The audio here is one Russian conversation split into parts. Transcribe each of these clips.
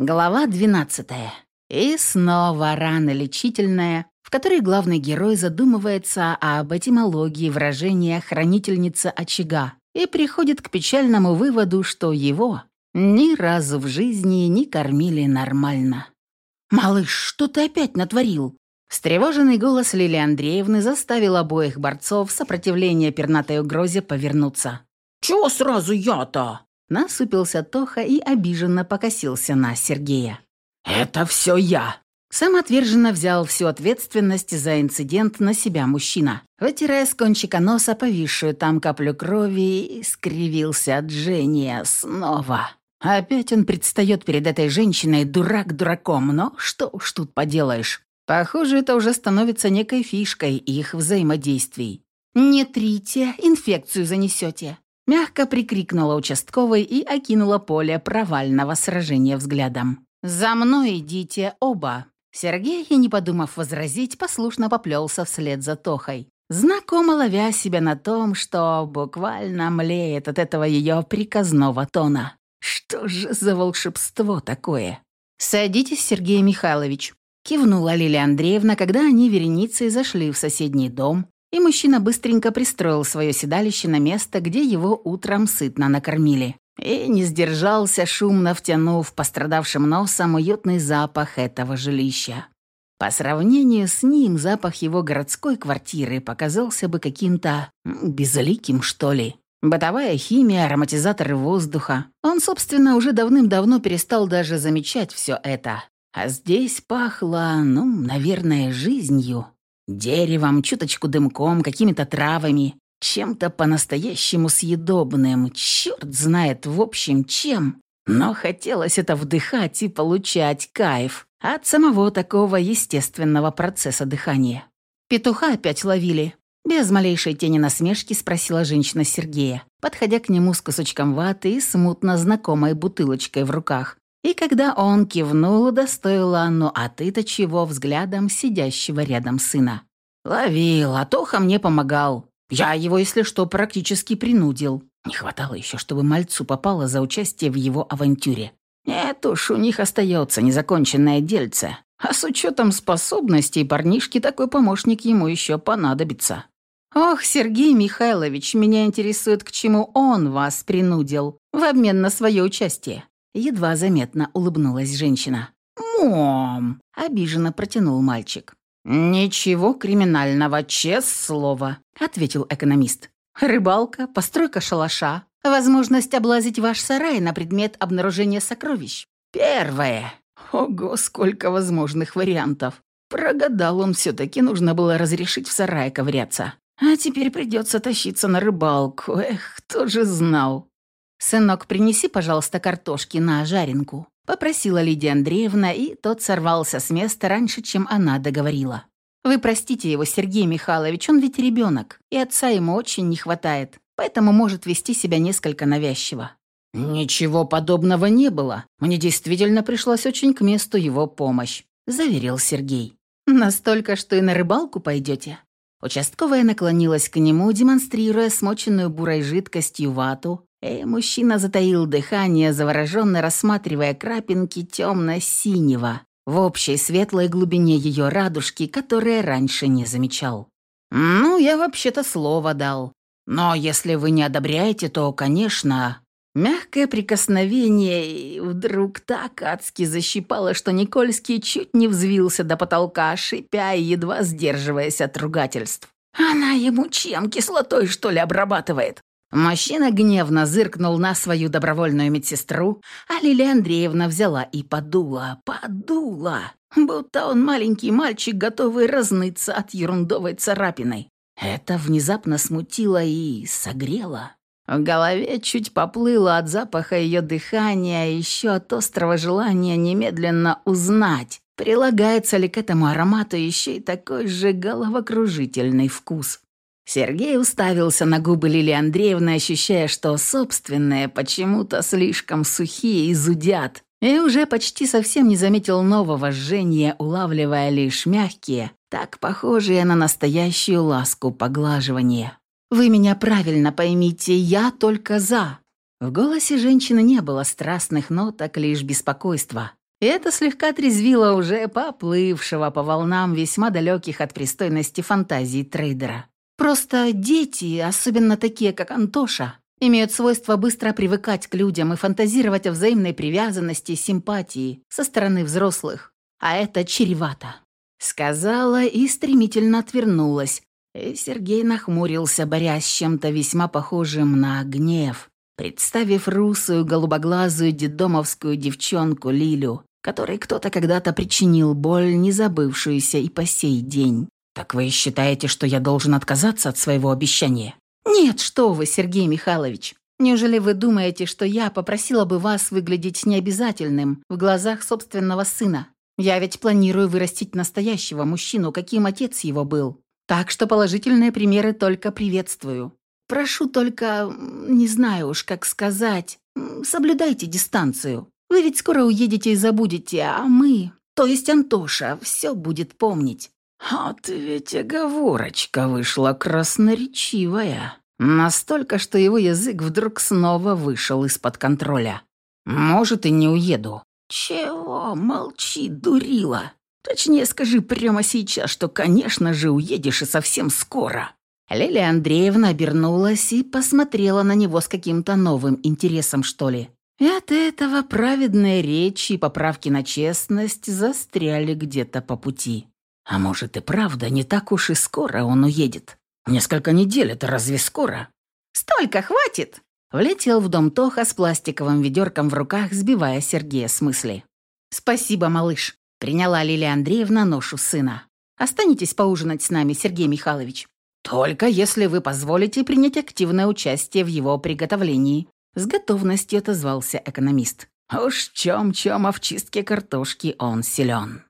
Глава 12. И снова рана лечительная, в которой главный герой задумывается об этимологии выражения «хранительница очага» и приходит к печальному выводу, что его ни разу в жизни не кормили нормально. «Малыш, что ты опять натворил?» Встревоженный голос Лили Андреевны заставил обоих борцов сопротивления пернатой угрозе повернуться. «Чего сразу я-то?» Насупился Тоха и обиженно покосился на Сергея. «Это все я!» Самоотверженно взял всю ответственность за инцидент на себя мужчина, вытирая с кончика носа повисшую там каплю крови скривился от жжения снова. Опять он предстает перед этой женщиной дурак дураком, но что уж тут поделаешь. Похоже, это уже становится некой фишкой их взаимодействий. «Не трите, инфекцию занесете», Мягко прикрикнула участковой и окинула поле провального сражения взглядом. «За мной идите оба!» Сергей, не подумав возразить, послушно поплелся вслед за Тохой, знакомо ловя себя на том, что буквально млеет от этого ее приказного тона. «Что же за волшебство такое?» «Садитесь, Сергей Михайлович», — кивнула Лилия Андреевна, когда они вереницей зашли в соседний дом, и мужчина быстренько пристроил свое седалище на место, где его утром сытно накормили. И не сдержался, шумно втянув пострадавшим носом уютный запах этого жилища. По сравнению с ним запах его городской квартиры показался бы каким-то безликим, что ли. Бытовая химия, ароматизаторы воздуха. Он, собственно, уже давным-давно перестал даже замечать все это. А здесь пахло, ну, наверное, жизнью. Деревом, чуточку дымком, какими-то травами, чем-то по-настоящему съедобным, черт знает в общем чем. Но хотелось это вдыхать и получать кайф от самого такого естественного процесса дыхания. Петуха опять ловили. Без малейшей тени насмешки спросила женщина Сергея, подходя к нему с кусочком ваты и смутно знакомой бутылочкой в руках. И когда он кивнул, удостоила «ну а ты-то чего» взглядом сидящего рядом сына. «Ловил, а Тоха мне помогал. Я его, если что, практически принудил. Не хватало еще, чтобы мальцу попало за участие в его авантюре. Нет уж, у них остается незаконченное дельце. А с учетом способностей парнишки такой помощник ему еще понадобится. «Ох, Сергей Михайлович, меня интересует, к чему он вас принудил в обмен на свое участие». Едва заметно улыбнулась женщина. «Мом!» – обиженно протянул мальчик. «Ничего криминального, честное слово», — ответил экономист. «Рыбалка, постройка шалаша, возможность облазить ваш сарай на предмет обнаружения сокровищ. Первое. Ого, сколько возможных вариантов. Прогадал он все-таки, нужно было разрешить в сарае ковыряться. А теперь придется тащиться на рыбалку. Эх, кто же знал. «Сынок, принеси, пожалуйста, картошки на жаренку», Попросила Лидия Андреевна, и тот сорвался с места раньше, чем она договорила. «Вы простите его, Сергей Михайлович, он ведь ребенок, и отца ему очень не хватает, поэтому может вести себя несколько навязчиво». «Ничего подобного не было. Мне действительно пришлась очень к месту его помощь», — заверил Сергей. «Настолько, что и на рыбалку пойдете?» Участковая наклонилась к нему, демонстрируя смоченную бурой жидкостью вату, и мужчина затаил дыхание, завороженно рассматривая крапинки темно-синего в общей светлой глубине ее радужки, которые раньше не замечал. «Ну, я вообще-то слово дал. Но если вы не одобряете, то, конечно...» Мягкое прикосновение вдруг так адски защипало, что Никольский чуть не взвился до потолка, шипя и едва сдерживаясь от ругательств. «Она ему чем, кислотой, что ли, обрабатывает?» Мужчина гневно зыркнул на свою добровольную медсестру, а Лилия Андреевна взяла и подула, подула, будто он маленький мальчик, готовый разныться от ерундовой царапиной. Это внезапно смутило и согрело. В голове чуть поплыло от запаха ее дыхания, а еще от острого желания немедленно узнать, прилагается ли к этому аромату еще и такой же головокружительный вкус. Сергей уставился на губы Лили Андреевны, ощущая, что собственные почему-то слишком сухие и зудят, и уже почти совсем не заметил нового жжения, улавливая лишь мягкие, так похожие на настоящую ласку поглаживания. «Вы меня правильно поймите, я только за». В голосе женщины не было страстных ноток, лишь беспокойства. И это слегка трезвило уже поплывшего по волнам весьма далеких от пристойности фантазий трейдера. Просто дети, особенно такие, как Антоша, имеют свойство быстро привыкать к людям и фантазировать о взаимной привязанности симпатии со стороны взрослых. А это чревато. Сказала и стремительно отвернулась. И Сергей нахмурился, борясь с чем-то весьма похожим на гнев, представив русую голубоглазую дедомовскую девчонку Лилю, которой кто-то когда-то причинил боль, не забывшуюся и по сей день. «Так вы считаете, что я должен отказаться от своего обещания?» «Нет, что вы, Сергей Михайлович. Неужели вы думаете, что я попросила бы вас выглядеть необязательным в глазах собственного сына? Я ведь планирую вырастить настоящего мужчину, каким отец его был. Так что положительные примеры только приветствую. Прошу только, не знаю уж, как сказать, соблюдайте дистанцию. Вы ведь скоро уедете и забудете, а мы, то есть Антоша, все будет помнить». «Вот ведь оговорочка вышла красноречивая. Настолько, что его язык вдруг снова вышел из-под контроля. Может, и не уеду». «Чего? Молчи, дурила. Точнее, скажи прямо сейчас, что, конечно же, уедешь и совсем скоро». Лилия Андреевна обернулась и посмотрела на него с каким-то новым интересом, что ли. И от этого праведные речи и поправки на честность застряли где-то по пути. А может и правда, не так уж и скоро он уедет. Несколько недель — это разве скоро? «Столько хватит!» Влетел в дом Тоха с пластиковым ведерком в руках, сбивая Сергея с мысли. «Спасибо, малыш», — приняла Лилия Андреевна ношу сына. «Останетесь поужинать с нами, Сергей Михайлович. Только если вы позволите принять активное участие в его приготовлении», с готовностью отозвался экономист. Уж чем-чем, а в чистке картошки он силен.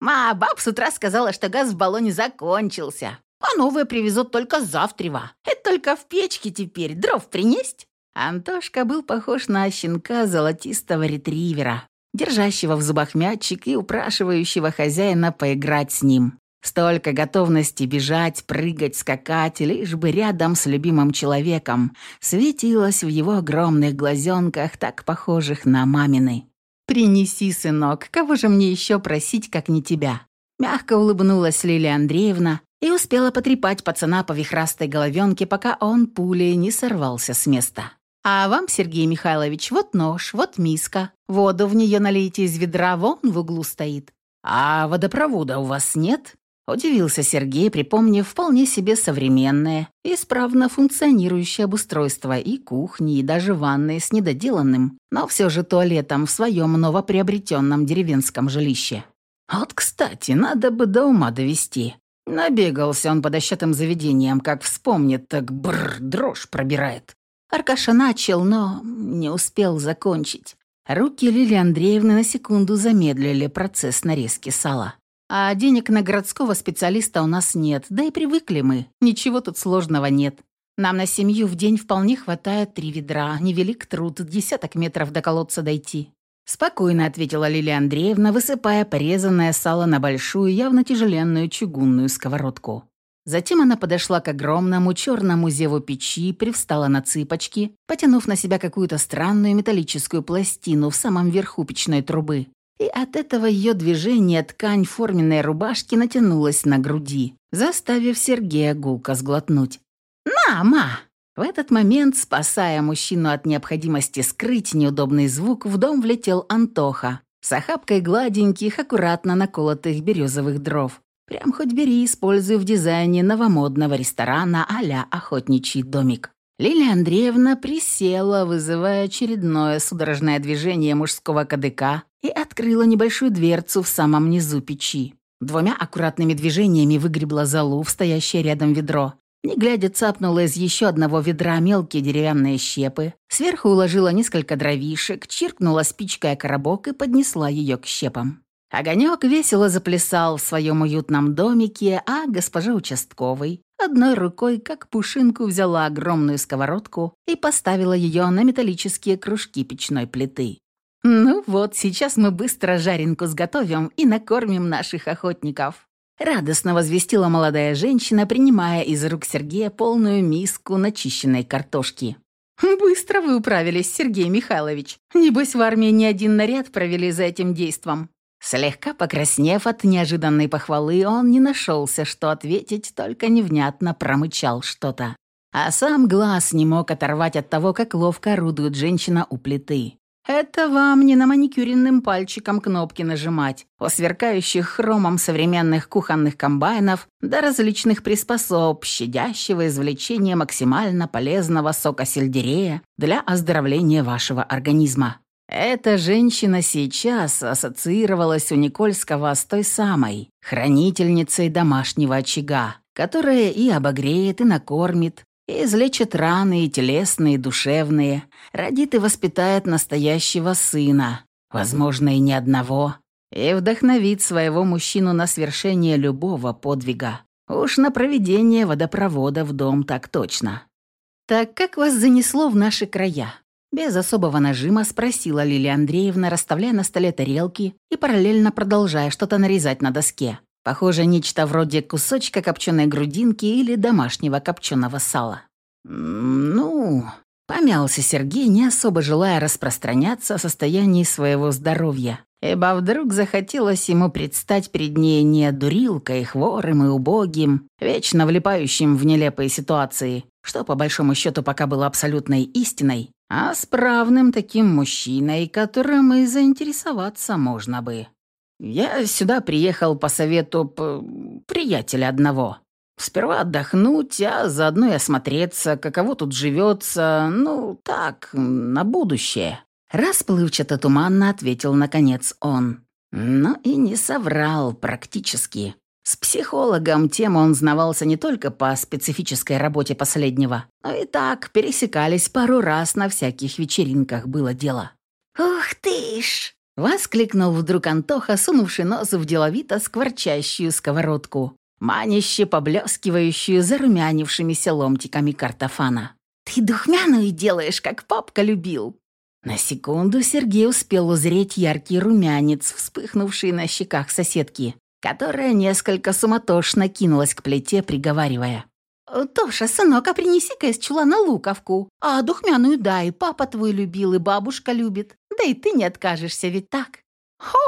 «Ма, баб с утра сказала, что газ в баллоне закончился, а новые привезут только завтра. Это только в печке теперь, дров принесть?» Антошка был похож на щенка золотистого ретривера, держащего в зубах мячик и упрашивающего хозяина поиграть с ним. Столько готовности бежать, прыгать, скакать, лишь бы рядом с любимым человеком, светилось в его огромных глазенках, так похожих на мамины. «Принеси, сынок, кого же мне еще просить, как не тебя?» Мягко улыбнулась Лилия Андреевна и успела потрепать пацана по вихрастой головенке, пока он пулей не сорвался с места. «А вам, Сергей Михайлович, вот нож, вот миска. Воду в нее налейте из ведра, вон в углу стоит. А водопровода у вас нет?» Удивился Сергей, припомнив вполне себе современное, исправно функционирующее обустройство и кухни, и даже ванной с недоделанным, но все же туалетом в своем новоприобретенном деревенском жилище. Вот, кстати, надо бы до ума довести. Набегался он по дощатым заведениям, как вспомнит, так бррр, дрожь пробирает. Аркаша начал, но не успел закончить. Руки Лили Андреевны на секунду замедлили процесс нарезки сала. А денег на городского специалиста у нас нет, да и привыкли мы. Ничего тут сложного нет. Нам на семью в день вполне хватает три ведра, невелик труд, десяток метров до колодца дойти. Спокойно ответила Лилия Андреевна, высыпая порезанное сало на большую, явно тяжеленную чугунную сковородку. Затем она подошла к огромному черному зеву печи, привстала на цыпочки, потянув на себя какую-то странную металлическую пластину в самом верху печной трубы и от этого ее движения ткань форменной рубашки натянулась на груди, заставив Сергея гулко сглотнуть. «На, ма!» В этот момент, спасая мужчину от необходимости скрыть неудобный звук, в дом влетел Антоха с охапкой гладеньких, аккуратно наколотых березовых дров. Прям хоть бери, используй в дизайне новомодного ресторана а-ля охотничий домик. Лилия Андреевна присела, вызывая очередное судорожное движение мужского кадыка, и открыла небольшую дверцу в самом низу печи. Двумя аккуратными движениями выгребла залу в стоящее рядом ведро. Не глядя, цапнула из еще одного ведра мелкие деревянные щепы, сверху уложила несколько дровишек, чиркнула спичкой о коробок и поднесла ее к щепам. Огонек весело заплясал в своем уютном домике, а госпожа участковой одной рукой, как пушинку, взяла огромную сковородку и поставила ее на металлические кружки печной плиты. «Ну вот, сейчас мы быстро жаренку сготовим и накормим наших охотников», радостно возвестила молодая женщина, принимая из рук Сергея полную миску начищенной картошки. «Быстро вы управились, Сергей Михайлович. Небось, в армии не один наряд провели за этим действом». Слегка покраснев от неожиданной похвалы, он не нашелся, что ответить, только невнятно промычал что-то. А сам глаз не мог оторвать от того, как ловко орудует женщина у плиты. Это вам не на маникюренным пальчиком кнопки нажимать, у сверкающих хромом современных кухонных комбайнов до различных приспособ, щадящего извлечения максимально полезного сока сельдерея для оздоровления вашего организма. Эта женщина сейчас ассоциировалась у Никольского с той самой, хранительницей домашнего очага, которая и обогреет, и накормит, и излечит раны и телесные, и душевные, родит и воспитает настоящего сына, возможно, и не одного, и вдохновит своего мужчину на свершение любого подвига. Уж на проведение водопровода в дом так точно. «Так как вас занесло в наши края?» Без особого нажима спросила Лилия Андреевна, расставляя на столе тарелки и параллельно продолжая что-то нарезать на доске. Похоже, нечто вроде кусочка копченой грудинки или домашнего копченого сала. «Ну...» — помялся Сергей, не особо желая распространяться о состоянии своего здоровья, ибо вдруг захотелось ему предстать перед ней не дурилкой, хворым и убогим, вечно влипающим в нелепые ситуации, что по большому счету пока было абсолютной истиной, а справным таким мужчиной, которым и заинтересоваться можно бы. Я сюда приехал по совету п... приятеля одного. Сперва отдохнуть, а заодно и осмотреться, каково тут живется, ну, так, на будущее. Расплывчато-туманно ответил, наконец, он. Но и не соврал практически. С психологом тем он знавался не только по специфической работе последнего, но и так пересекались пару раз на всяких вечеринках было дело. «Ух ты ж!» Воскликнул вдруг Антоха, сунувший нос в деловито скворчащую сковородку, маняще поблескивающую зарумянившимися ломтиками картофана. «Ты духмяную делаешь, как папка любил!» На секунду Сергей успел узреть яркий румянец, вспыхнувший на щеках соседки, которая несколько суматошно кинулась к плите, приговаривая. «Тоша, сынок, а принеси-ка из чулана луковку. А духмяную дай, папа твой любил и бабушка любит. Да и ты не откажешься, ведь так?»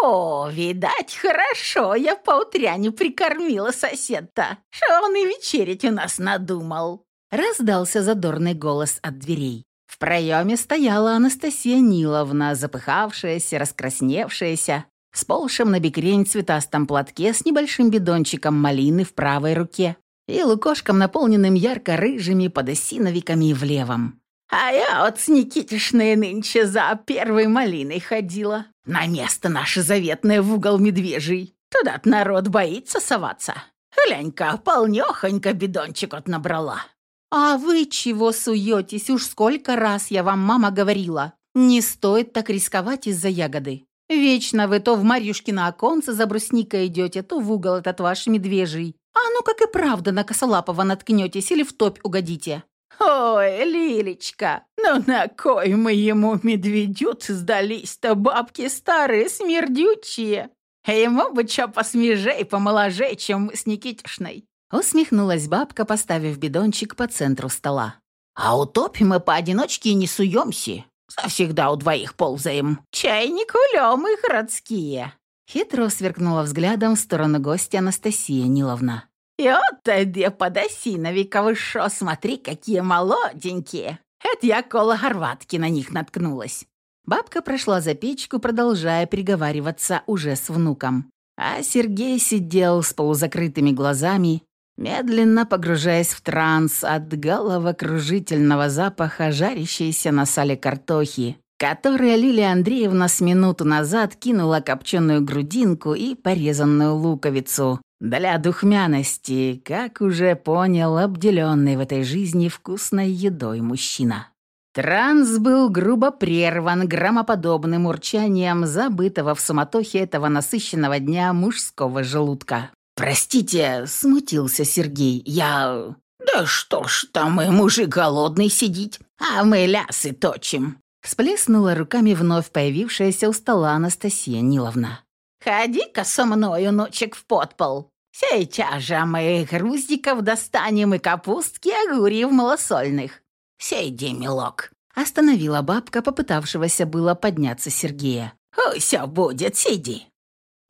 «О, видать, хорошо, я поутряне прикормила сосед-то, что он и вечерить у нас надумал!» Раздался задорный голос от дверей. В проеме стояла Анастасия Ниловна, запыхавшаяся, раскрасневшаяся, с полшем на бекрень цветастом платке с небольшим бидончиком малины в правой руке и лукошком, наполненным ярко-рыжими подосиновиками в левом. «А я вот с Никитишной нынче за первой малиной ходила. На место наше заветное в угол медвежий. Туда-то народ боится соваться. Глянь-ка, полнёхонько бидончик от набрала». «А вы чего суетесь? Уж сколько раз я вам, мама, говорила. Не стоит так рисковать из-за ягоды. Вечно вы то в Марьюшкино оконце за брусникой идете, то в угол этот ваш медвежий. А ну как и правда на Косолапова наткнетесь или в топь угодите». «Ой, Лилечка, ну на кой мы ему медведют сдались-то бабки старые смердючие? Ему бы чё посмежей, помоложей, чем мы с Никитишной». Усмехнулась бабка, поставив бидончик по центру стола. «А утопим мы поодиночке и не суемся. Завсегда у двоих ползаем. Чайник улем их родские». Хитро сверкнула взглядом в сторону гостя Анастасия Ниловна. «И вот где подосиновика вы шо, смотри, какие молоденькие! Это я коло горватки на них наткнулась». Бабка прошла за печку, продолжая переговариваться уже с внуком. А Сергей сидел с полузакрытыми глазами, медленно погружаясь в транс от головокружительного запаха жарящейся на сале картохи, которую Лилия Андреевна с минуту назад кинула копченую грудинку и порезанную луковицу, для духмяности, как уже понял обделенный в этой жизни вкусной едой мужчина. Транс был грубо прерван громоподобным урчанием забытого в суматохе этого насыщенного дня мужского желудка. «Простите», — смутился Сергей, — «я...» «Да что ж там и мужик голодный сидит, а мы лясы точим», — всплеснула руками вновь появившаяся у стола Анастасия Ниловна. «Ходи-ка со мною, ночек, в подпол. Сейчас же мы груздиков достанем и капустки огурьев малосольных. Сейди, милок, Остановила бабка, попытавшегося было подняться Сергея. «Все будет, сиди».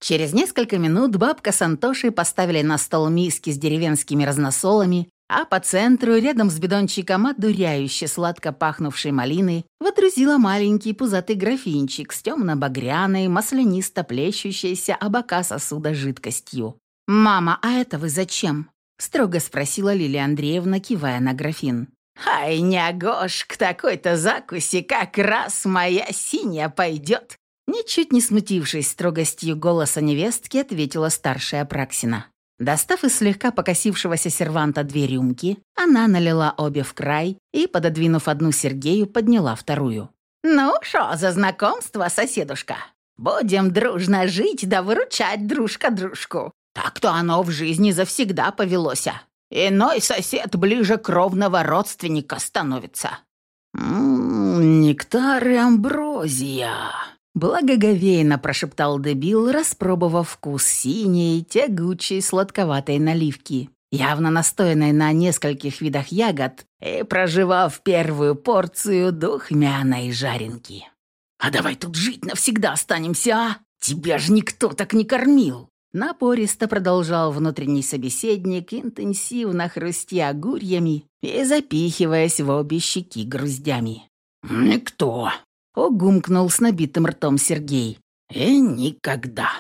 Через несколько минут бабка с Антошей поставили на стол миски с деревенскими разносолами, а по центру, рядом с бидончиком одуряюще сладко пахнувшей малины, водрузила маленький пузатый графинчик с темно-багряной, маслянисто плещущейся обока сосуда жидкостью. «Мама, а это вы зачем?» — строго спросила Лилия Андреевна, кивая на графин. «Ай, нягош, к такой-то закуси как раз моя синяя пойдет!» Ничуть не смутившись строгостью голоса невестки, ответила старшая Праксина. Достав из слегка покосившегося серванта две рюмки, она налила обе в край и, пододвинув одну Сергею, подняла вторую. «Ну, что за знакомство, соседушка? Будем дружно жить да выручать дружка дружку. Так-то оно в жизни завсегда повелося. Иной сосед ближе кровного родственника становится». «М-м, «Нектар и амброзия», Благоговейно прошептал дебил, распробовав вкус синей, тягучей, сладковатой наливки, явно настоянной на нескольких видах ягод, и проживав первую порцию духмяной жаренки. «А давай тут жить навсегда останемся, а? Тебя ж никто так не кормил!» Напористо продолжал внутренний собеседник, интенсивно хрустя гурьями и запихиваясь в обе щеки груздями. «Никто!» Огумкнул с набитым ртом Сергей. «И никогда!»